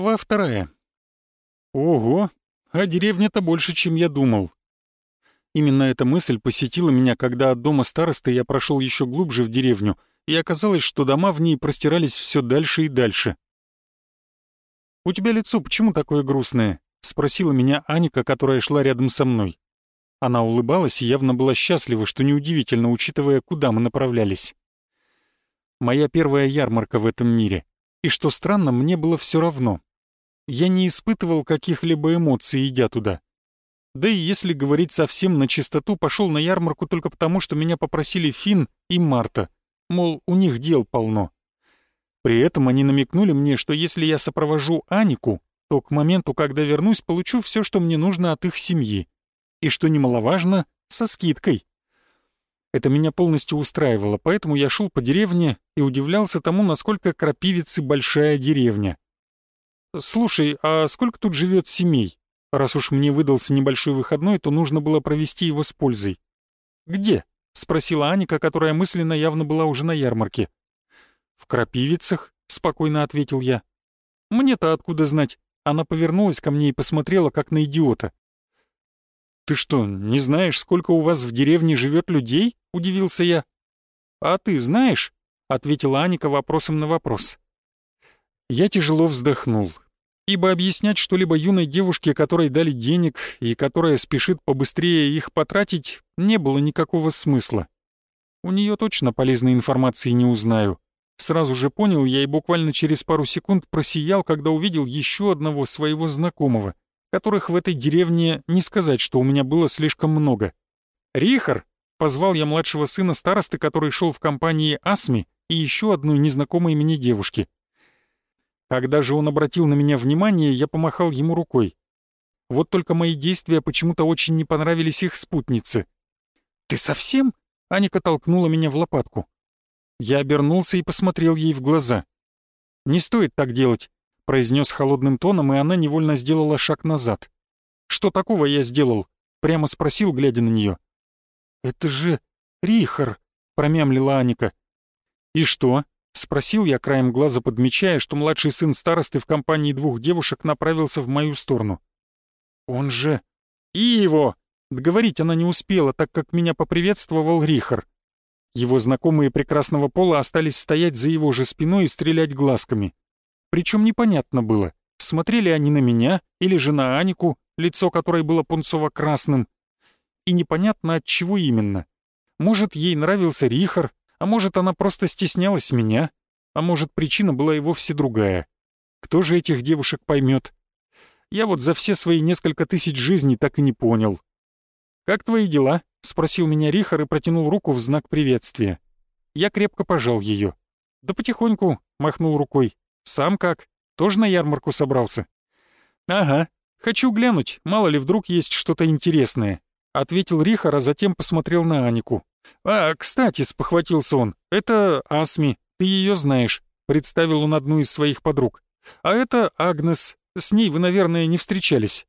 Глава вторая. Ого, а деревня-то больше, чем я думал. Именно эта мысль посетила меня, когда от дома старосты я прошел еще глубже в деревню, и оказалось, что дома в ней простирались все дальше и дальше. «У тебя лицо почему такое грустное?» — спросила меня Аника, которая шла рядом со мной. Она улыбалась и явно была счастлива, что неудивительно, учитывая, куда мы направлялись. Моя первая ярмарка в этом мире. И что странно, мне было все равно. Я не испытывал каких-либо эмоций, идя туда. Да и если говорить совсем на чистоту, пошел на ярмарку только потому, что меня попросили Финн и Марта. Мол, у них дел полно. При этом они намекнули мне, что если я сопровожу Анику, то к моменту, когда вернусь, получу все, что мне нужно от их семьи. И что немаловажно, со скидкой. Это меня полностью устраивало, поэтому я шел по деревне и удивлялся тому, насколько Крапивицы большая деревня. «Слушай, а сколько тут живет семей? Раз уж мне выдался небольшой выходной, то нужно было провести его с пользой». «Где?» — спросила Аника, которая мысленно явно была уже на ярмарке. «В Крапивицах», — спокойно ответил я. «Мне-то откуда знать?» Она повернулась ко мне и посмотрела, как на идиота. «Ты что, не знаешь, сколько у вас в деревне живет людей?» — удивился я. «А ты знаешь?» — ответила Аника вопросом на вопрос. Я тяжело вздохнул, ибо объяснять что-либо юной девушке, которой дали денег и которая спешит побыстрее их потратить, не было никакого смысла. У нее точно полезной информации не узнаю. Сразу же понял я и буквально через пару секунд просиял, когда увидел еще одного своего знакомого, которых в этой деревне не сказать, что у меня было слишком много. «Рихар!» — позвал я младшего сына старосты, который шел в компании Асми и еще одной незнакомой мне девушки. Когда же он обратил на меня внимание, я помахал ему рукой. Вот только мои действия почему-то очень не понравились их спутнице. «Ты совсем?» — Аника толкнула меня в лопатку. Я обернулся и посмотрел ей в глаза. «Не стоит так делать произнес холодным тоном, и она невольно сделала шаг назад. «Что такого я сделал?» — прямо спросил, глядя на нее. «Это же Рихар», — промямлила Аника. «И что?» — спросил я краем глаза, подмечая, что младший сын старосты в компании двух девушек направился в мою сторону. «Он же...» «И его!» Договорить она не успела, так как меня поприветствовал Рихар. Его знакомые прекрасного пола остались стоять за его же спиной и стрелять глазками. Причем непонятно было, смотрели они на меня или же на Анику, лицо которой было пунцово-красным. И непонятно от чего именно. Может, ей нравился Рихар, а может, она просто стеснялась меня, а может, причина была и вовсе другая. Кто же этих девушек поймет? Я вот за все свои несколько тысяч жизней так и не понял. «Как твои дела?» — спросил меня Рихар и протянул руку в знак приветствия. Я крепко пожал ее. «Да потихоньку», — махнул рукой. «Сам как? Тоже на ярмарку собрался?» «Ага. Хочу глянуть, мало ли вдруг есть что-то интересное», — ответил Рихар, а затем посмотрел на Анику. «А, кстати», — спохватился он, — «это Асми, ты ее знаешь», — представил он одну из своих подруг. «А это Агнес, с ней вы, наверное, не встречались».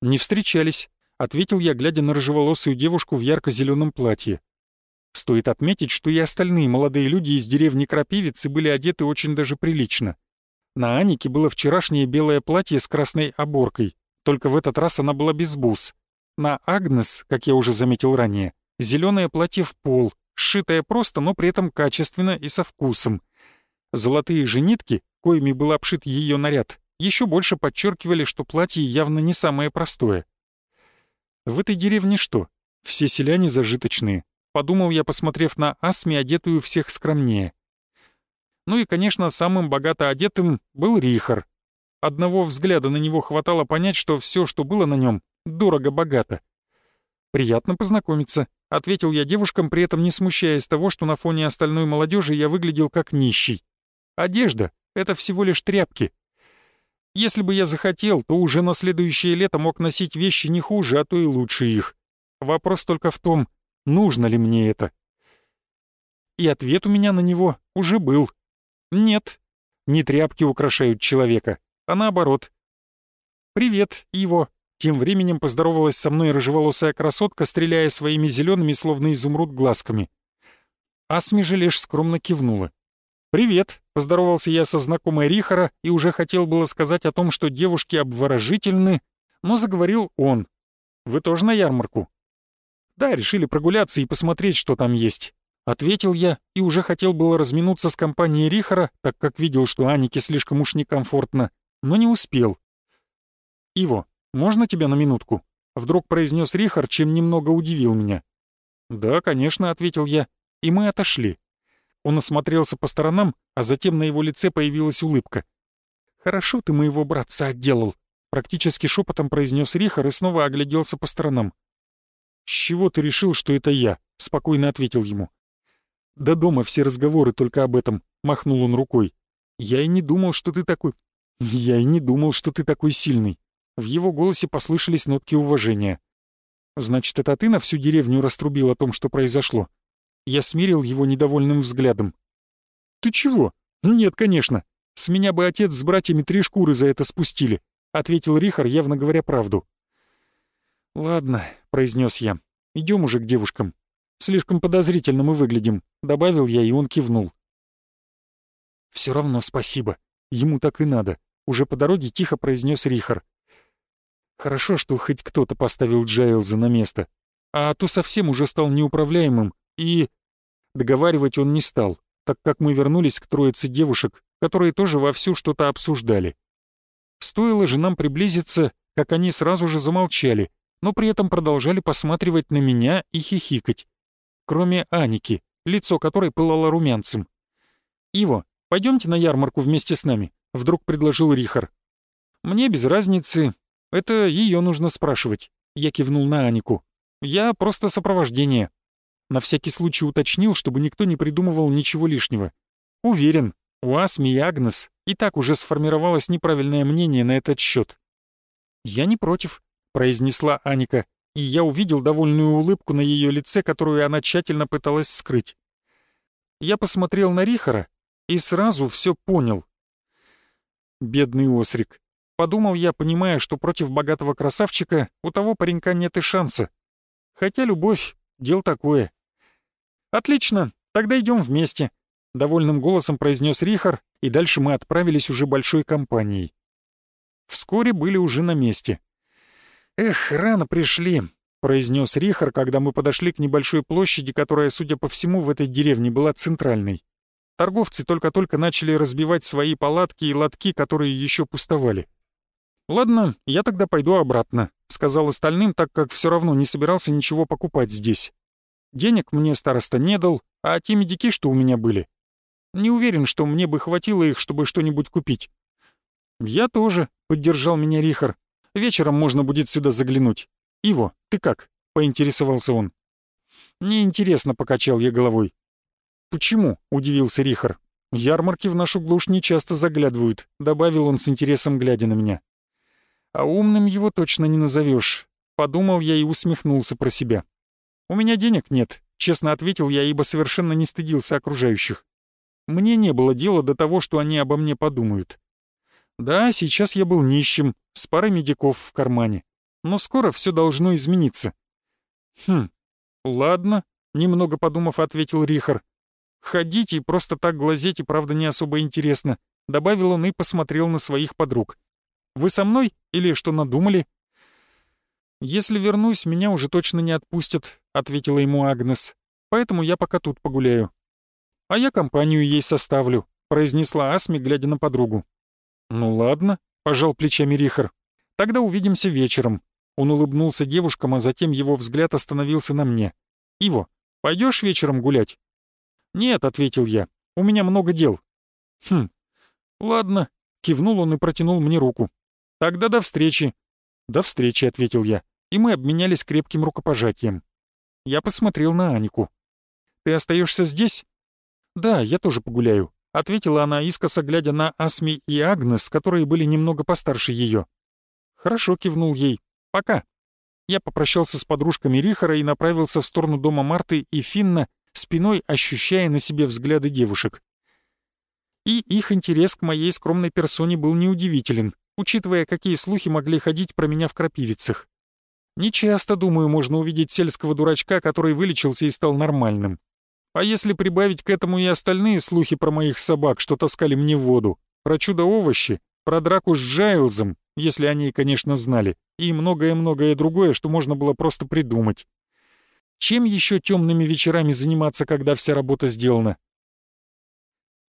«Не встречались», — ответил я, глядя на рыжеволосую девушку в ярко-зеленом платье. Стоит отметить, что и остальные молодые люди из деревни Крапивицы были одеты очень даже прилично. На Анике было вчерашнее белое платье с красной оборкой, только в этот раз она была без бус. На Агнес, как я уже заметил ранее, зеленое платье в пол, сшитое просто, но при этом качественно и со вкусом. Золотые же нитки, коими был обшит ее наряд, еще больше подчеркивали, что платье явно не самое простое. В этой деревне что? Все селяне зажиточные, подумал я, посмотрев на Асми, одетую всех скромнее. Ну и, конечно, самым богато одетым был Рихар. Одного взгляда на него хватало понять, что все, что было на нем, дорого-богато. «Приятно познакомиться», — ответил я девушкам, при этом не смущаясь того, что на фоне остальной молодежи я выглядел как нищий. «Одежда — это всего лишь тряпки. Если бы я захотел, то уже на следующее лето мог носить вещи не хуже, а то и лучше их. Вопрос только в том, нужно ли мне это. И ответ у меня на него уже был. Нет, не тряпки украшают человека, а наоборот. «Привет, Иво!» Тем временем поздоровалась со мной рыжеволосая красотка, стреляя своими зелеными, словно изумруд, глазками. Асми же лишь скромно кивнула. «Привет», — поздоровался я со знакомой Рихара и уже хотел было сказать о том, что девушки обворожительны, но заговорил он. «Вы тоже на ярмарку?» «Да, решили прогуляться и посмотреть, что там есть». Ответил я и уже хотел было разминуться с компанией Рихара, так как видел, что Анике слишком уж некомфортно, но не успел. «Иво, можно тебя на минутку?» — вдруг произнес Рихар, чем немного удивил меня. «Да, конечно», — ответил я, и мы отошли. Он осмотрелся по сторонам, а затем на его лице появилась улыбка. «Хорошо ты моего братца отделал», — практически шепотом произнес Рихар и снова огляделся по сторонам. «С чего ты решил, что это я?» — спокойно ответил ему. «Да дома все разговоры только об этом», — махнул он рукой. «Я и не думал, что ты такой... Я и не думал, что ты такой сильный». В его голосе послышались нотки уважения. «Значит, это ты на всю деревню раструбил о том, что произошло?» Я смирил его недовольным взглядом. «Ты чего? Нет, конечно. С меня бы отец с братьями три шкуры за это спустили», — ответил Рихар, явно говоря правду. «Ладно», — произнес я, — «идем уже к девушкам. Слишком подозрительно мы выглядим», — добавил я, и он кивнул. «Все равно спасибо. Ему так и надо», — уже по дороге тихо произнес Рихар. «Хорошо, что хоть кто-то поставил Джайлза на место, а то совсем уже стал неуправляемым, и...» Договаривать он не стал, так как мы вернулись к троице девушек, которые тоже вовсю что-то обсуждали. Стоило же нам приблизиться, как они сразу же замолчали, но при этом продолжали посматривать на меня и хихикать. Кроме Аники, лицо которой пылало румянцем. «Иво, пойдемте на ярмарку вместе с нами», — вдруг предложил Рихар. «Мне без разницы. Это ее нужно спрашивать», — я кивнул на Анику. «Я просто сопровождение». На всякий случай уточнил, чтобы никто не придумывал ничего лишнего. Уверен, у Асми и Агнес и так уже сформировалось неправильное мнение на этот счет. «Я не против», — произнесла Аника, и я увидел довольную улыбку на ее лице, которую она тщательно пыталась скрыть. Я посмотрел на Рихара и сразу все понял. Бедный Осрик. Подумал я, понимая, что против богатого красавчика у того паренька нет и шанса. Хотя любовь — дело такое. «Отлично, тогда идем вместе», — довольным голосом произнес Рихар, и дальше мы отправились уже большой компанией. Вскоре были уже на месте. «Эх, рано пришли», — произнес Рихар, когда мы подошли к небольшой площади, которая, судя по всему, в этой деревне была центральной. Торговцы только-только начали разбивать свои палатки и лотки, которые еще пустовали. «Ладно, я тогда пойду обратно», — сказал остальным, так как все равно не собирался ничего покупать здесь. Денег мне староста не дал, а те медики, что у меня были, не уверен, что мне бы хватило их, чтобы что-нибудь купить. «Я тоже», — поддержал меня Рихар. «Вечером можно будет сюда заглянуть. Иво, ты как?» — поинтересовался он. «Неинтересно», — покачал я головой. «Почему?» — удивился Рихар. «Ярмарки в нашу глушь не часто заглядывают», — добавил он с интересом, глядя на меня. «А умным его точно не назовешь», — подумал я и усмехнулся про себя. «У меня денег нет», — честно ответил я, ибо совершенно не стыдился окружающих. Мне не было дела до того, что они обо мне подумают. Да, сейчас я был нищим, с парой медиков в кармане. Но скоро все должно измениться. Хм, ладно, немного подумав, ответил Рихар. Ходить и просто так глазеть и правда не особо интересно, добавил он и посмотрел на своих подруг. Вы со мной или что надумали? «Если вернусь, меня уже точно не отпустят», — ответила ему Агнес. «Поэтому я пока тут погуляю». «А я компанию ей составлю», — произнесла Асми, глядя на подругу. «Ну ладно», — пожал плечами Рихар. «Тогда увидимся вечером». Он улыбнулся девушкам, а затем его взгляд остановился на мне. «Иво, пойдешь вечером гулять?» «Нет», — ответил я, — «у меня много дел». «Хм, ладно», — кивнул он и протянул мне руку. «Тогда до встречи». «До встречи», — ответил я и мы обменялись крепким рукопожатием. Я посмотрел на Анику. «Ты остаешься здесь?» «Да, я тоже погуляю», — ответила она, искоса глядя на Асми и Агнес, которые были немного постарше ее. «Хорошо», — кивнул ей. «Пока». Я попрощался с подружками Рихара и направился в сторону дома Марты и Финна, спиной ощущая на себе взгляды девушек. И их интерес к моей скромной персоне был неудивителен, учитывая, какие слухи могли ходить про меня в крапивицах. Нечасто, думаю, можно увидеть сельского дурачка, который вылечился и стал нормальным. А если прибавить к этому и остальные слухи про моих собак, что таскали мне воду, про чудо-овощи, про драку с Джайлзом, если они, конечно, знали, и многое-многое другое, что можно было просто придумать. Чем еще темными вечерами заниматься, когда вся работа сделана?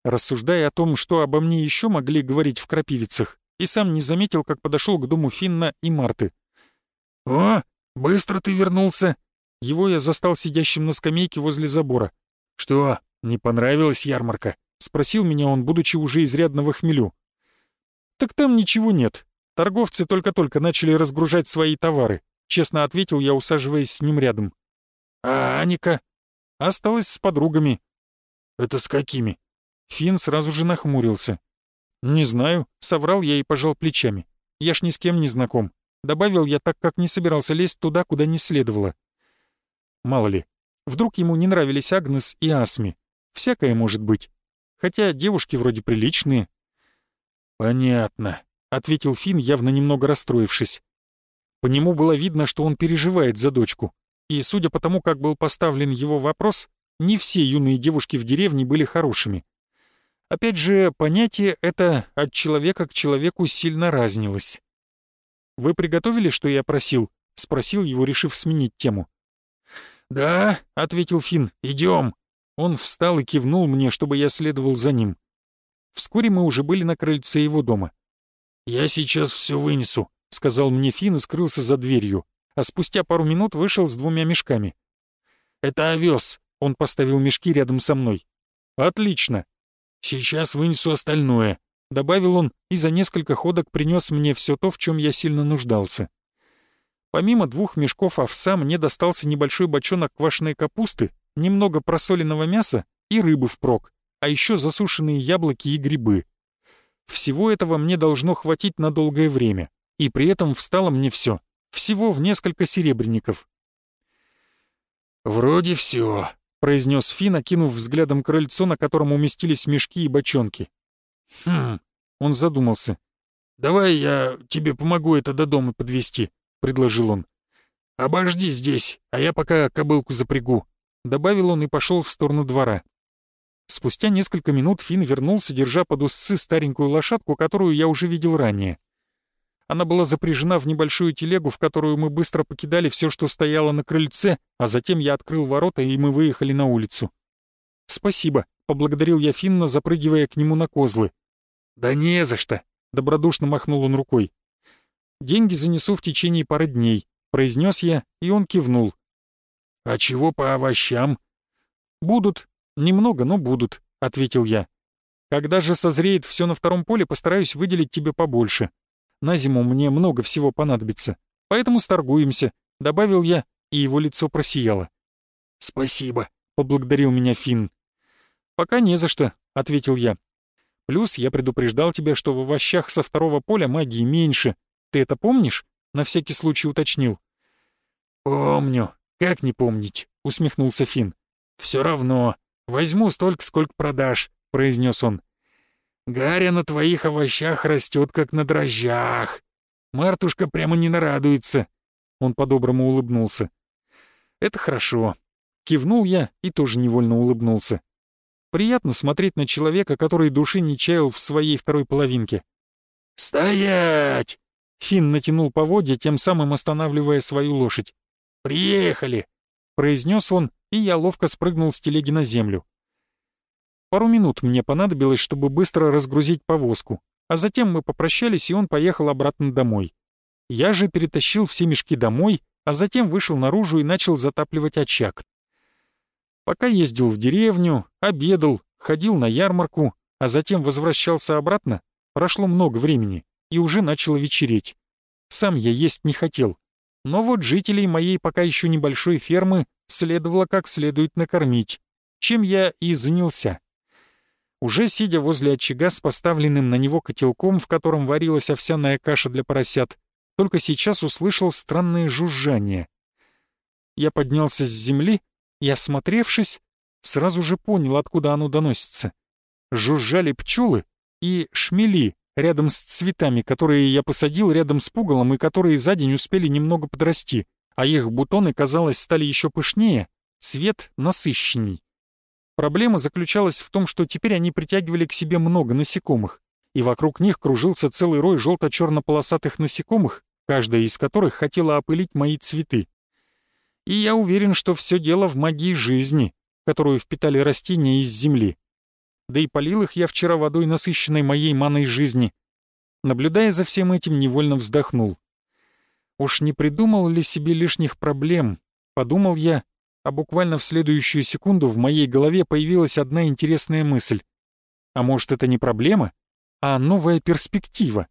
Рассуждая о том, что обо мне еще могли говорить в крапивицах, и сам не заметил, как подошел к дому Финна и Марты. «О, быстро ты вернулся!» Его я застал сидящим на скамейке возле забора. «Что, не понравилась ярмарка?» — спросил меня он, будучи уже изрядно в хмелю. «Так там ничего нет. Торговцы только-только начали разгружать свои товары», — честно ответил я, усаживаясь с ним рядом. «А Аника?» «Осталась с подругами». «Это с какими?» Финн сразу же нахмурился. «Не знаю», — соврал я и пожал плечами. «Я ж ни с кем не знаком». Добавил я так, как не собирался лезть туда, куда не следовало. Мало ли, вдруг ему не нравились Агнес и Асми. Всякое может быть. Хотя девушки вроде приличные. «Понятно», — ответил Финн, явно немного расстроившись. По нему было видно, что он переживает за дочку. И судя по тому, как был поставлен его вопрос, не все юные девушки в деревне были хорошими. Опять же, понятие это от человека к человеку сильно разнилось. «Вы приготовили, что я просил?» — спросил его, решив сменить тему. «Да», — ответил Финн, — «идем». Он встал и кивнул мне, чтобы я следовал за ним. Вскоре мы уже были на крыльце его дома. «Я сейчас все вынесу», — сказал мне Финн и скрылся за дверью, а спустя пару минут вышел с двумя мешками. «Это овес», — он поставил мешки рядом со мной. «Отлично. Сейчас вынесу остальное», — добавил он и за несколько ходок принес мне все то, в чем я сильно нуждался. Помимо двух мешков овса мне достался небольшой бочонок квашеной капусты, немного просоленного мяса и рыбы впрок, а еще засушенные яблоки и грибы. Всего этого мне должно хватить на долгое время, и при этом встало мне все, всего в несколько серебряников. «Вроде все», произнес Финн, окинув взглядом крыльцо, на котором уместились мешки и бочонки. «Хм...» — он задумался. «Давай я тебе помогу это до дома подвести, предложил он. «Обожди здесь, а я пока кобылку запрягу», — добавил он и пошел в сторону двора. Спустя несколько минут Финн вернулся, держа под узцы старенькую лошадку, которую я уже видел ранее. Она была запряжена в небольшую телегу, в которую мы быстро покидали все, что стояло на крыльце, а затем я открыл ворота, и мы выехали на улицу. «Спасибо», — поблагодарил я Финна, запрыгивая к нему на козлы. «Да не за что», — добродушно махнул он рукой. «Деньги занесу в течение пары дней», — произнес я, и он кивнул. «А чего по овощам?» «Будут. Немного, но будут», — ответил я. «Когда же созреет все на втором поле, постараюсь выделить тебе побольше. На зиму мне много всего понадобится, поэтому сторгуемся», — добавил я, и его лицо просияло. «Спасибо», — поблагодарил меня Финн. «Пока не за что», — ответил я. «Плюс я предупреждал тебя, что в овощах со второго поля магии меньше. Ты это помнишь?» — на всякий случай уточнил. «Помню. Как не помнить?» — усмехнулся Финн. «Все равно. Возьму столько, сколько продашь», — произнес он. Гаря на твоих овощах растет, как на дрожжах. Мартушка прямо не нарадуется. Он по-доброму улыбнулся. Это хорошо. Кивнул я и тоже невольно улыбнулся. Приятно смотреть на человека, который души не чаял в своей второй половинке. «Стоять!» Финн натянул поводья, тем самым останавливая свою лошадь. «Приехали!» — произнес он, и я ловко спрыгнул с телеги на землю. Пару минут мне понадобилось, чтобы быстро разгрузить повозку, а затем мы попрощались, и он поехал обратно домой. Я же перетащил все мешки домой, а затем вышел наружу и начал затапливать очаг. Пока ездил в деревню, обедал, ходил на ярмарку, а затем возвращался обратно, прошло много времени, и уже начало вечереть. Сам я есть не хотел, но вот жителей моей пока еще небольшой фермы следовало как следует накормить, чем я и занялся. Уже сидя возле очага с поставленным на него котелком, в котором варилась овсяная каша для поросят, только сейчас услышал странное жужжание. Я поднялся с земли и, осмотревшись, сразу же понял, откуда оно доносится. Жужжали пчелы и шмели рядом с цветами, которые я посадил рядом с пугалом и которые за день успели немного подрасти, а их бутоны, казалось, стали еще пышнее, цвет насыщенней. Проблема заключалась в том, что теперь они притягивали к себе много насекомых, и вокруг них кружился целый рой желто-черно-полосатых насекомых, каждая из которых хотела опылить мои цветы. И я уверен, что все дело в магии жизни, которую впитали растения из земли. Да и полил их я вчера водой, насыщенной моей маной жизни. Наблюдая за всем этим, невольно вздохнул. Уж не придумал ли себе лишних проблем, подумал я, а буквально в следующую секунду в моей голове появилась одна интересная мысль. А может, это не проблема, а новая перспектива?